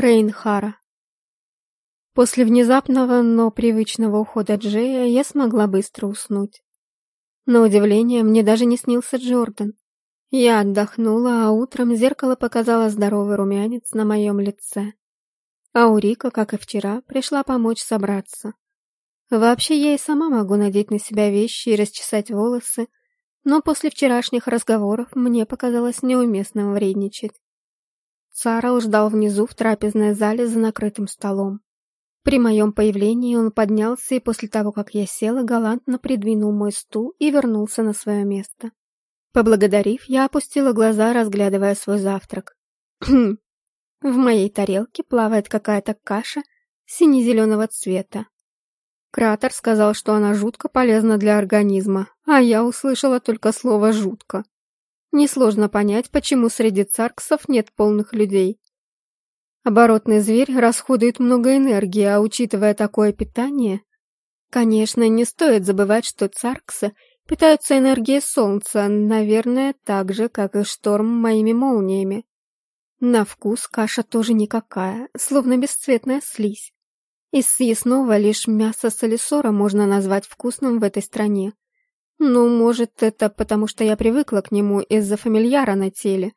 Рейнхара. После внезапного, но привычного ухода Джея я смогла быстро уснуть. На удивление, мне даже не снился Джордан. Я отдохнула, а утром зеркало показало здоровый румянец на моем лице. А Урика, как и вчера, пришла помочь собраться. Вообще, я и сама могу надеть на себя вещи и расчесать волосы, но после вчерашних разговоров мне показалось неуместным вредничать. Сарал ждал внизу в трапезной зале за накрытым столом. При моем появлении он поднялся и после того, как я села, галантно придвинул мой стул и вернулся на свое место. Поблагодарив, я опустила глаза, разглядывая свой завтрак. В моей тарелке плавает какая-то каша сине-зеленого цвета. Кратер сказал, что она жутко полезна для организма, а я услышала только слово «жутко». Несложно понять, почему среди царксов нет полных людей. Оборотный зверь расходует много энергии, а учитывая такое питание... Конечно, не стоит забывать, что царксы питаются энергией солнца, наверное, так же, как и шторм моими молниями. На вкус каша тоже никакая, словно бесцветная слизь. Из съестного лишь мясо солисора можно назвать вкусным в этой стране. Ну, может, это потому, что я привыкла к нему из-за фамильяра на теле.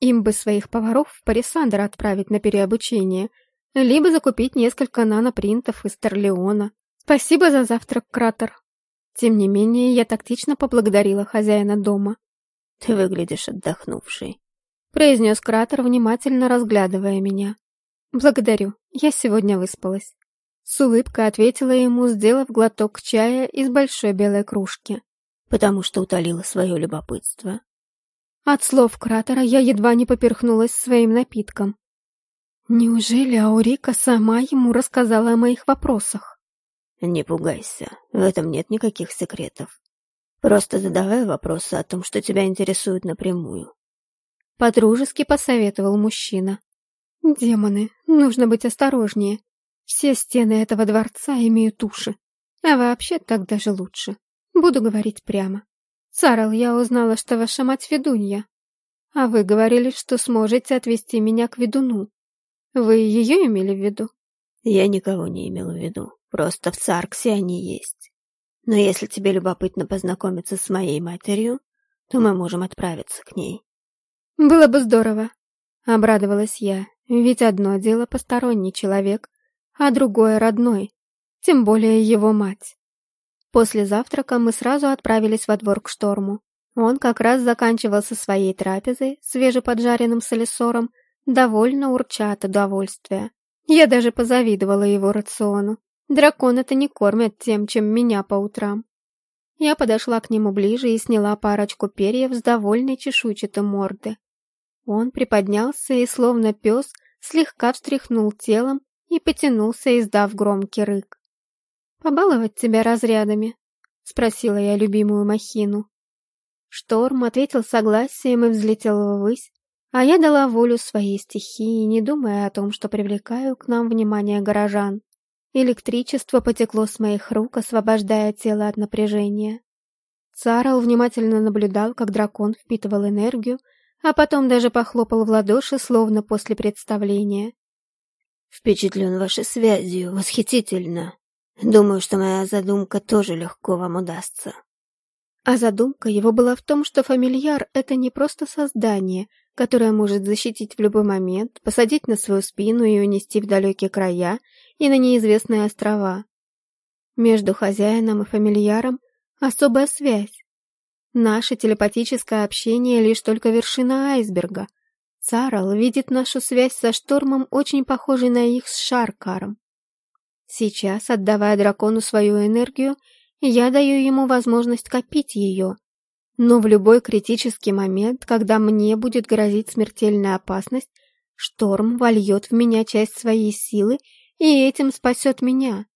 Им бы своих поваров в Парисандр отправить на переобучение, либо закупить несколько нанопринтов из Терлеона. Спасибо за завтрак, Кратер. Тем не менее, я тактично поблагодарила хозяина дома. «Ты выглядишь отдохнувшей», — произнес Кратер, внимательно разглядывая меня. «Благодарю, я сегодня выспалась». С улыбкой ответила ему, сделав глоток чая из большой белой кружки потому что утолила свое любопытство. От слов кратера я едва не поперхнулась своим напитком. Неужели Аурика сама ему рассказала о моих вопросах? Не пугайся, в этом нет никаких секретов. Просто задавай вопросы о том, что тебя интересует напрямую. Подружески посоветовал мужчина. Демоны, нужно быть осторожнее. Все стены этого дворца имеют уши. А вообще так даже лучше. Буду говорить прямо. Сарал, я узнала, что ваша мать ведунья. А вы говорили, что сможете отвести меня к ведуну. Вы ее имели в виду? Я никого не имела в виду. Просто в Царксе они есть. Но если тебе любопытно познакомиться с моей матерью, то мы можем отправиться к ней. Было бы здорово, обрадовалась я. Ведь одно дело посторонний человек, а другое родной, тем более его мать. После завтрака мы сразу отправились во двор к шторму. Он как раз заканчивался своей трапезой, свежеподжаренным солисором, довольно урча от удовольствия. Я даже позавидовала его рациону. Драконы-то не кормят тем, чем меня по утрам. Я подошла к нему ближе и сняла парочку перьев с довольной чешуйчатой морды. Он приподнялся и, словно пес, слегка встряхнул телом и потянулся, издав громкий рык. «Побаловать тебя разрядами?» — спросила я любимую махину. Шторм ответил согласием и взлетел ввысь, а я дала волю своей стихии, не думая о том, что привлекаю к нам внимание горожан. Электричество потекло с моих рук, освобождая тело от напряжения. Царл внимательно наблюдал, как дракон впитывал энергию, а потом даже похлопал в ладоши, словно после представления. «Впечатлен вашей связью, восхитительно!» Думаю, что моя задумка тоже легко вам удастся. А задумка его была в том, что фамильяр — это не просто создание, которое может защитить в любой момент, посадить на свою спину и унести в далекие края и на неизвестные острова. Между хозяином и фамильяром особая связь. Наше телепатическое общение — лишь только вершина айсберга. Царл видит нашу связь со штормом очень похожей на их с Шаркаром. Сейчас, отдавая дракону свою энергию, я даю ему возможность копить ее. Но в любой критический момент, когда мне будет грозить смертельная опасность, шторм вольет в меня часть своей силы и этим спасет меня,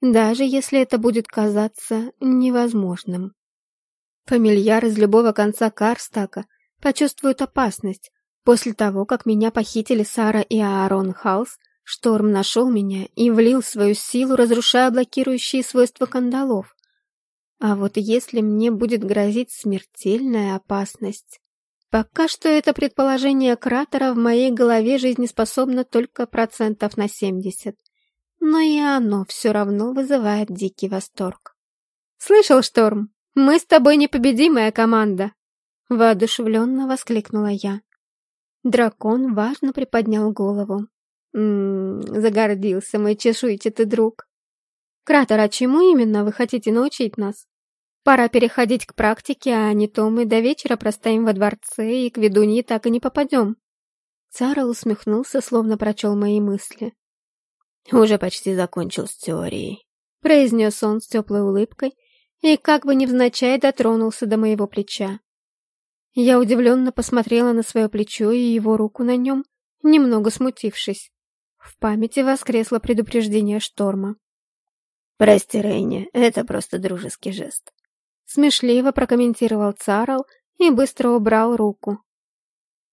даже если это будет казаться невозможным. Фамильяр из любого конца Карстака почувствует опасность. После того, как меня похитили Сара и Аарон Хаус, Шторм нашел меня и влил свою силу, разрушая блокирующие свойства кандалов. А вот если мне будет грозить смертельная опасность... Пока что это предположение кратера в моей голове жизнеспособно только процентов на 70. Но и оно все равно вызывает дикий восторг. «Слышал, Шторм? Мы с тобой непобедимая команда!» Воодушевленно воскликнула я. Дракон важно приподнял голову. «М -м, загордился мой чешуйчатый друг. Кратер, а чему именно вы хотите научить нас? Пора переходить к практике, а не то мы до вечера простоим во дворце и к ведуньи так и не попадем. Цара усмехнулся, словно прочел мои мысли. «Уже почти закончил с теорией», — произнес он с теплой улыбкой и как бы невзначай дотронулся до моего плеча. Я удивленно посмотрела на свое плечо и его руку на нем, немного смутившись. В памяти воскресло предупреждение шторма. «Прости, Рейни, это просто дружеский жест», — смешливо прокомментировал Царл и быстро убрал руку.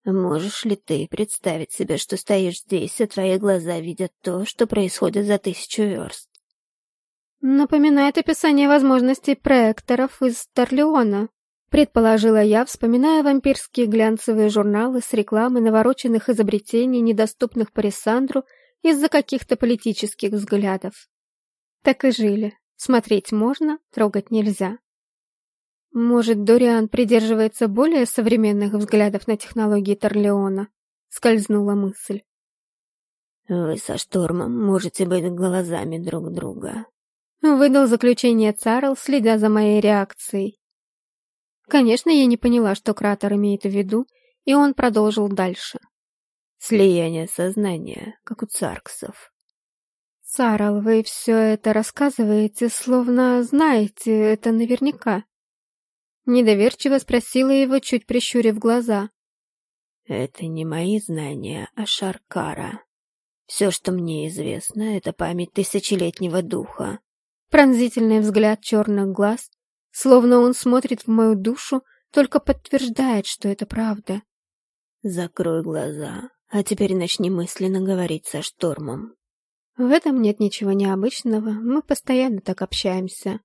«Можешь ли ты представить себе, что стоишь здесь, а твои глаза видят то, что происходит за тысячу верст?» «Напоминает описание возможностей проекторов из Торлеона», предположила я, вспоминая вампирские глянцевые журналы с рекламой навороченных изобретений, недоступных Парисандру из-за каких-то политических взглядов. Так и жили. Смотреть можно, трогать нельзя. Может, Дориан придерживается более современных взглядов на технологии Торлеона? Скользнула мысль. Вы со Штормом можете быть глазами друг друга. Выдал заключение Царл, следя за моей реакцией. Конечно, я не поняла, что Кратер имеет в виду, и он продолжил дальше. Слияние сознания, как у царксов. «Сарал, вы все это рассказываете, словно знаете это наверняка». Недоверчиво спросила его, чуть прищурив глаза. «Это не мои знания, а Шаркара. Все, что мне известно, это память тысячелетнего духа». Пронзительный взгляд черных глаз, словно он смотрит в мою душу, только подтверждает, что это правда. «Закрой глаза, а теперь начни мысленно говорить со штормом. В этом нет ничего необычного, мы постоянно так общаемся.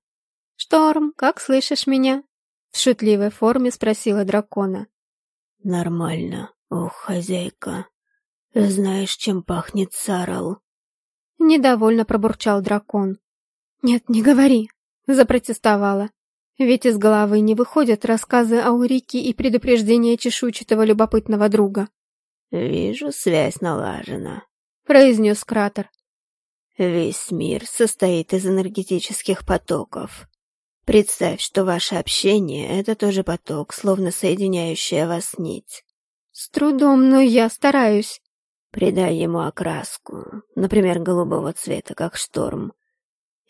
«Шторм, как слышишь меня?» В шутливой форме спросила дракона. «Нормально. Ох, хозяйка, знаешь, чем пахнет сарал?» Недовольно пробурчал дракон. «Нет, не говори», — запротестовала. Ведь из головы не выходят рассказы о Урике и предупреждения чешуйчатого любопытного друга. «Вижу, связь налажена», — произнес кратер. Весь мир состоит из энергетических потоков. Представь, что ваше общение — это тоже поток, словно соединяющая вас нить. С трудом, но я стараюсь. Придай ему окраску, например, голубого цвета, как шторм.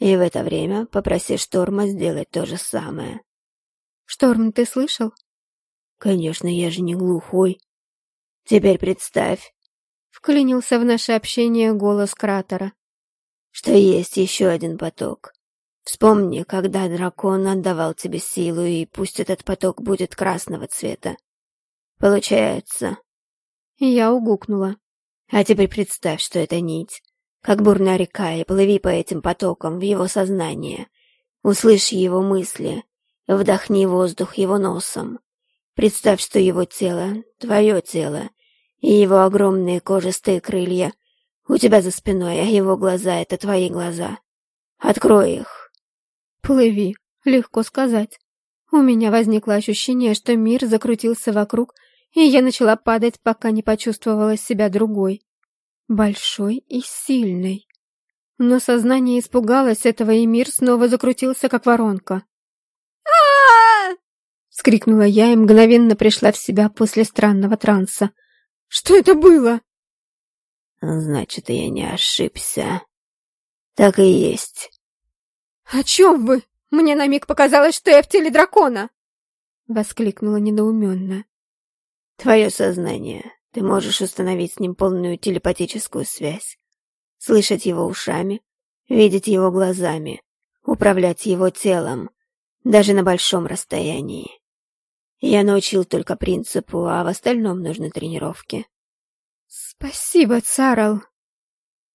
И в это время попроси шторма сделать то же самое. Шторм, ты слышал? Конечно, я же не глухой. Теперь представь. Вклинился в наше общение голос кратера что есть еще один поток. Вспомни, когда дракон отдавал тебе силу, и пусть этот поток будет красного цвета. Получается. Я угукнула. А теперь представь, что это нить. Как бурная река, и плыви по этим потокам в его сознание. Услышь его мысли, вдохни воздух его носом. Представь, что его тело — твое тело, и его огромные кожистые крылья у тебя за спиной, а его глаза — это твои глаза. Открой их. Плыви, легко сказать. У меня возникло ощущение, что мир закрутился вокруг, и я начала падать, пока не почувствовала себя другой. Большой и сильной. Но сознание испугалось этого, и мир снова закрутился, как воронка. а Скрикнула я и мгновенно пришла в себя после странного транса. «Что это было?» Значит, я не ошибся. Так и есть. О чем вы? Мне на миг показалось, что я в теле дракона. Воскликнула недоуменно. Твое сознание. Ты можешь установить с ним полную телепатическую связь. Слышать его ушами, видеть его глазами, управлять его телом, даже на большом расстоянии. Я научил только принципу, а в остальном нужны тренировки. «Спасибо, Царл!»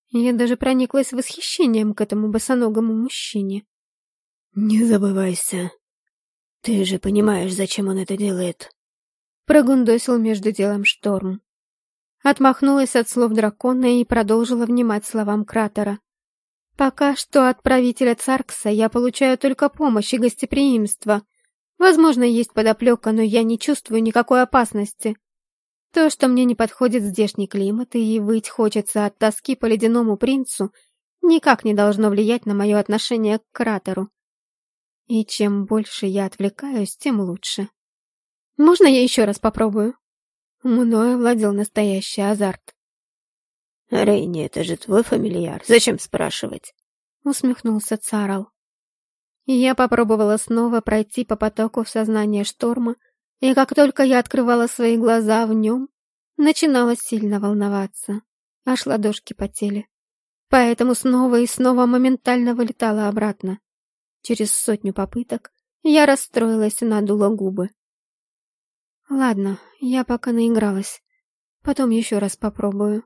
Я даже прониклась восхищением к этому босоногому мужчине. «Не забывайся. Ты же понимаешь, зачем он это делает?» Прогундосил между делом шторм. Отмахнулась от слов дракона и продолжила внимать словам кратера. Пока что от правителя Царкса я получаю только помощь и гостеприимство. Возможно, есть подоплека, но я не чувствую никакой опасности. То, что мне не подходит здешний климат и выть хочется от тоски по ледяному принцу, никак не должно влиять на мое отношение к кратеру. И чем больше я отвлекаюсь, тем лучше. Можно я еще раз попробую? Мною владел настоящий азарт. «Рейни, это же твой фамильяр. Зачем спрашивать?» Усмехнулся Царал. Я попробовала снова пройти по потоку в сознание шторма, и как только я открывала свои глаза в нем, начинала сильно волноваться, аж ладошки потели. Поэтому снова и снова моментально вылетала обратно. Через сотню попыток я расстроилась и надула губы. Ладно, я пока наигралась. Потом еще раз попробую.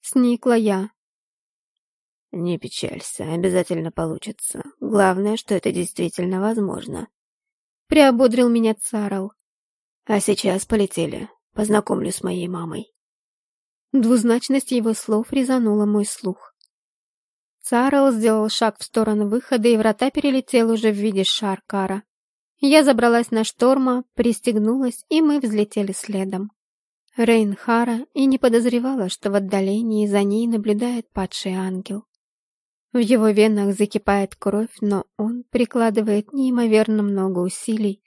Сникла я. Не печалься, обязательно получится. Главное, что это действительно возможно. Приободрил меня Царл. А сейчас полетели. Познакомлю с моей мамой. Двузначность его слов резанула мой слух. Царл сделал шаг в сторону выхода, и врата перелетел уже в виде шаркара. Я забралась на шторма, пристегнулась, и мы взлетели следом. Рейнхара и не подозревала, что в отдалении за ней наблюдает падший ангел. В его венах закипает кровь, но он прикладывает неимоверно много усилий,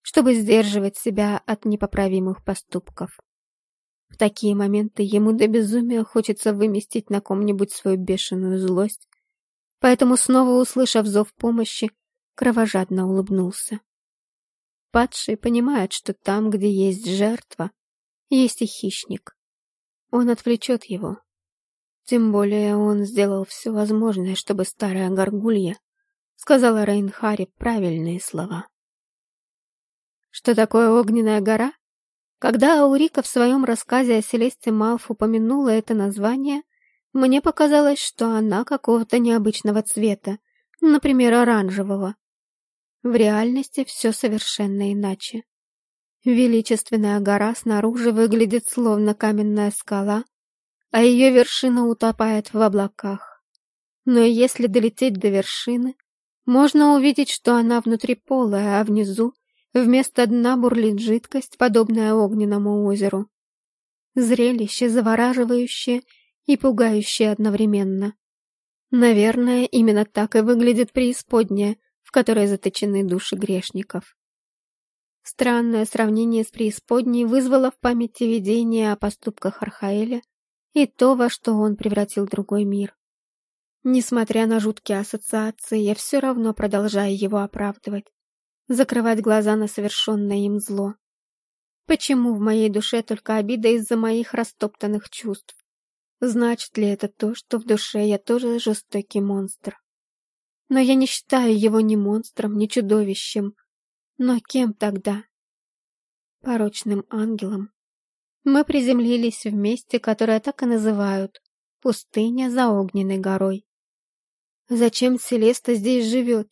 чтобы сдерживать себя от непоправимых поступков. В такие моменты ему до безумия хочется выместить на ком-нибудь свою бешеную злость, поэтому, снова услышав зов помощи, кровожадно улыбнулся. Падший понимает, что там, где есть жертва, есть и хищник. Он отвлечет его. Тем более он сделал все возможное, чтобы старая горгулья сказала Рейнхаре правильные слова. Что такое огненная гора? Когда Аурика в своем рассказе о Селесте Малф упомянула это название, мне показалось, что она какого-то необычного цвета, например, оранжевого. В реальности все совершенно иначе. Величественная гора снаружи выглядит словно каменная скала, а ее вершина утопает в облаках. Но если долететь до вершины, можно увидеть, что она внутри полая, а внизу вместо дна бурлит жидкость, подобная огненному озеру. Зрелище завораживающее и пугающее одновременно. Наверное, именно так и выглядит преисподняя, в которой заточены души грешников. Странное сравнение с преисподней вызвало в памяти видение о поступках Архаэля и то, во что он превратил другой мир. Несмотря на жуткие ассоциации, я все равно продолжаю его оправдывать, закрывать глаза на совершенное им зло. Почему в моей душе только обида из-за моих растоптанных чувств? Значит ли это то, что в душе я тоже жестокий монстр? Но я не считаю его ни монстром, ни чудовищем. Но кем тогда? Порочным ангелом. Мы приземлились в месте, которое так и называют — пустыня за огненной горой. Зачем Селеста здесь живет?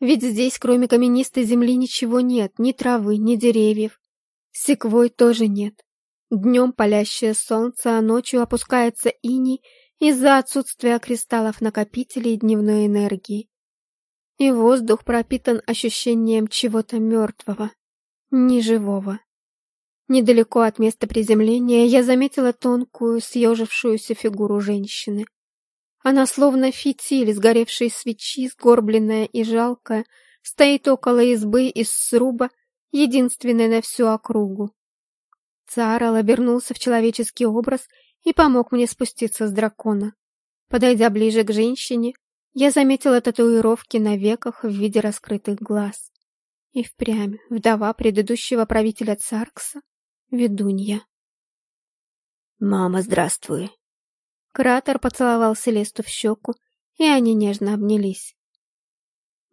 Ведь здесь, кроме каменистой земли, ничего нет, ни травы, ни деревьев. Секвой тоже нет. Днем палящее солнце, а ночью опускается иней из-за отсутствия кристаллов-накопителей дневной энергии и воздух пропитан ощущением чего-то мертвого, неживого. Недалеко от места приземления я заметила тонкую, съежившуюся фигуру женщины. Она словно фитиль сгоревшей свечи, сгорбленная и жалкая, стоит около избы из сруба, единственной на всю округу. Царал обернулся в человеческий образ и помог мне спуститься с дракона. Подойдя ближе к женщине, я заметила татуировки на веках в виде раскрытых глаз. И впрямь вдова предыдущего правителя Царкса, ведунья. «Мама, здравствуй!» Кратер поцеловал Селесту в щеку, и они нежно обнялись.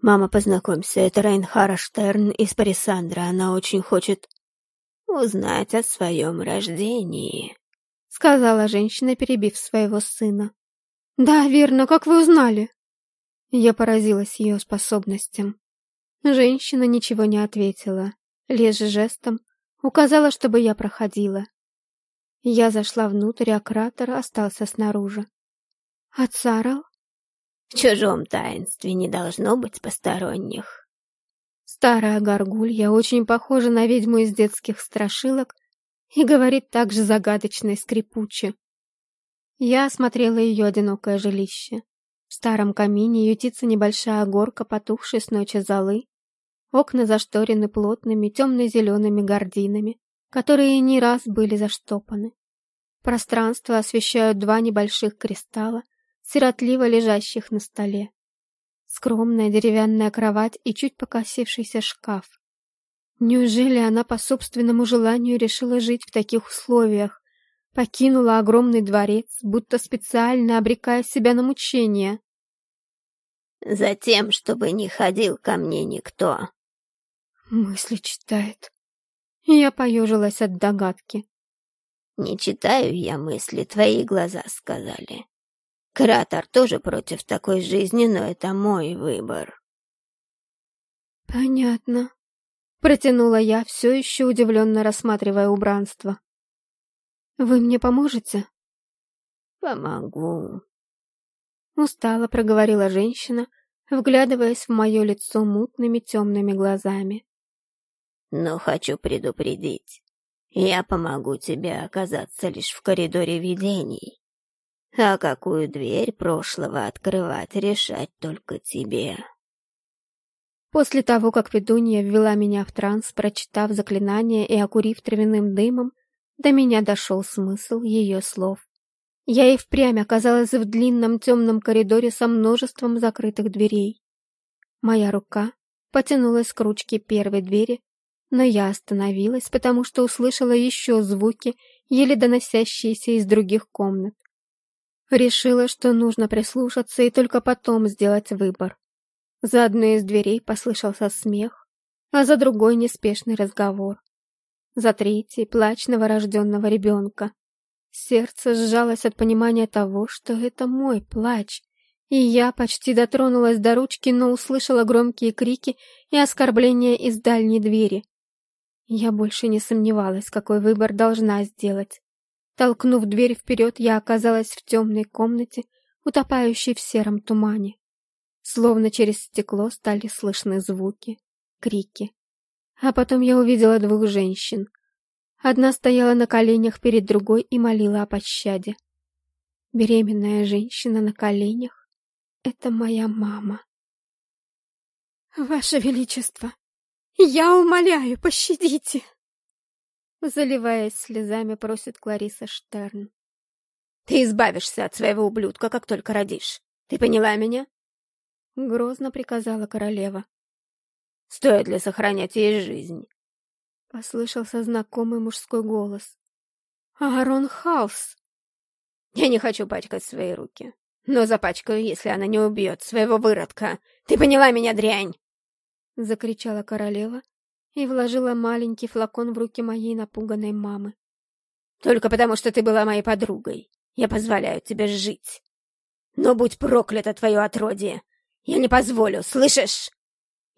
«Мама, познакомься, это Райнхара Штерн из Парисандра. Она очень хочет узнать о своем рождении», — сказала женщина, перебив своего сына. «Да, верно, как вы узнали?» Я поразилась ее способностям. Женщина ничего не ответила, лишь жестом Указала, чтобы я проходила. Я зашла внутрь, а кратер остался снаружи. А Царл? В чужом таинстве не должно быть посторонних. Старая горгулья очень похожа на ведьму из детских страшилок и говорит так же загадочно и скрипуче. Я осмотрела ее одинокое жилище. В старом камине ютится небольшая горка потухшей с ночи золы. Окна зашторены плотными темно-зелеными гардинами, которые не раз были заштопаны. Пространство освещают два небольших кристалла, сиротливо лежащих на столе. Скромная деревянная кровать и чуть покосившийся шкаф. Неужели она по собственному желанию решила жить в таких условиях? Покинула огромный дворец, будто специально обрекая себя на мучения. Затем, чтобы не ходил ко мне никто. Мысли читает. Я поежилась от догадки. Не читаю я мысли, твои глаза сказали. Кратор тоже против такой жизни, но это мой выбор. Понятно. Протянула я, все еще удивленно рассматривая убранство. «Вы мне поможете?» «Помогу», — устало проговорила женщина, вглядываясь в мое лицо мутными темными глазами. «Но хочу предупредить, я помогу тебе оказаться лишь в коридоре видений, а какую дверь прошлого открывать решать только тебе». После того, как ведунья ввела меня в транс, прочитав заклинание и окурив травяным дымом, до меня дошел смысл ее слов. Я и впрямь оказалась в длинном темном коридоре со множеством закрытых дверей. Моя рука потянулась к ручке первой двери, но я остановилась, потому что услышала еще звуки, еле доносящиеся из других комнат. Решила, что нужно прислушаться и только потом сделать выбор. За одной из дверей послышался смех, а за другой неспешный разговор. За третий — плач новорожденного ребенка. Сердце сжалось от понимания того, что это мой плач, и я почти дотронулась до ручки, но услышала громкие крики и оскорбления из дальней двери. Я больше не сомневалась, какой выбор должна сделать. Толкнув дверь вперед, я оказалась в темной комнате, утопающей в сером тумане. Словно через стекло стали слышны звуки, крики. А потом я увидела двух женщин. Одна стояла на коленях перед другой и молила о пощаде. Беременная женщина на коленях — это моя мама. «Ваше Величество, я умоляю, пощадите!» Заливаясь слезами, просит Клариса Штерн. «Ты избавишься от своего ублюдка, как только родишь. Ты поняла меня?» Грозно приказала королева. «Стоит ли сохранять ей жизнь?» Послышался знакомый мужской голос. «Аарон Хаус!» «Я не хочу пачкать свои руки, но запачкаю, если она не убьет своего выродка. Ты поняла меня, дрянь?» Закричала королева и вложила маленький флакон в руки моей напуганной мамы. «Только потому, что ты была моей подругой, я позволяю тебе жить. Но будь проклято твое отродье! Я не позволю, слышишь?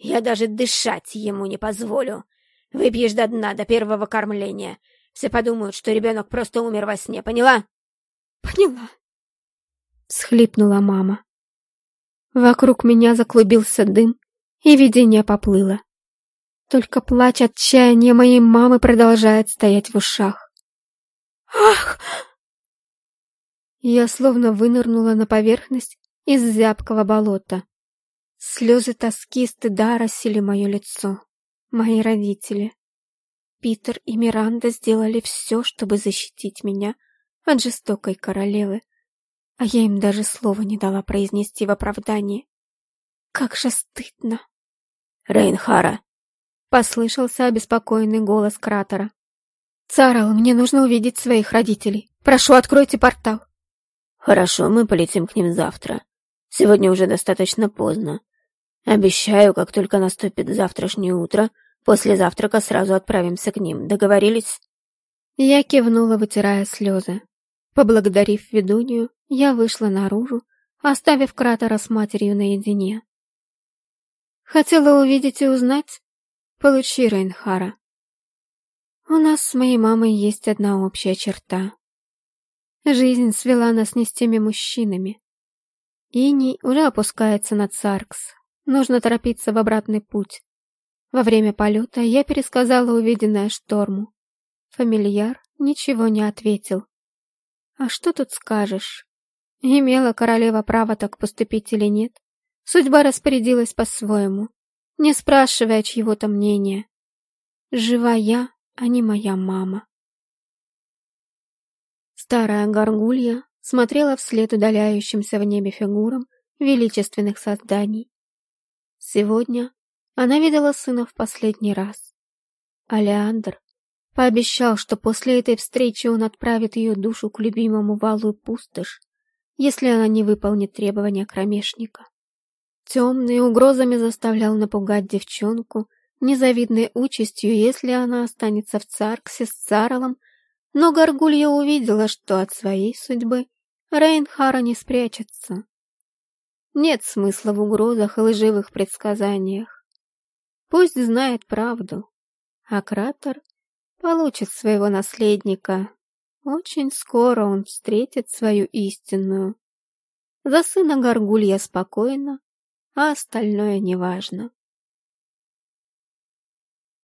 Я даже дышать ему не позволю. Выпьешь до дна, до первого кормления. Все подумают, что ребенок просто умер во сне, поняла? Поняла. Схлипнула мама. Вокруг меня заклубился дым, и видение поплыло. Только плач отчаяния моей мамы продолжает стоять в ушах. «Ах!» Я словно вынырнула на поверхность из зябкого болота. Слезы тоски и стыда росили мое лицо. Мои родители. Питер и Миранда сделали все, чтобы защитить меня от жестокой королевы, а я им даже слова не дала произнести в оправдании. Как же стыдно! Рейнхара! Послышался обеспокоенный голос кратера. «Царал, мне нужно увидеть своих родителей. Прошу, откройте портал». «Хорошо, мы полетим к ним завтра. Сегодня уже достаточно поздно. Обещаю, как только наступит завтрашнее утро, после завтрака сразу отправимся к ним. Договорились?» Я кивнула, вытирая слезы. Поблагодарив ведунью, я вышла наружу, оставив кратера с матерью наедине. Хотела увидеть и узнать? Получи, Рейнхара. У нас с моей мамой есть одна общая черта. Жизнь свела нас не с теми мужчинами. Иний уже опускается на Царкс. Нужно торопиться в обратный путь. Во время полета я пересказала увиденное шторму. Фамильяр ничего не ответил. А что тут скажешь? Имела королева право так поступить или нет? Судьба распорядилась по-своему, не спрашивая чьего-то мнения. Жива я, а не моя мама. Старая горгулья смотрела вслед удаляющимся в небе фигурам величественных созданий. Сегодня она видела сына в последний раз. Алеандр пообещал, что после этой встречи он отправит ее душу к любимому валу пустошь, если она не выполнит требования кромешника. Темный угрозами заставлял напугать девчонку незавидной участью, если она останется в Царксе с Царлом, но Горгулья увидела, что от своей судьбы Рейнхара не спрячется. Нет смысла в угрозах и лживых предсказаниях. Пусть знает правду, а Кратер получит своего наследника. Очень скоро он встретит свою истинную. За сына Горгулья спокойно, а остальное неважно.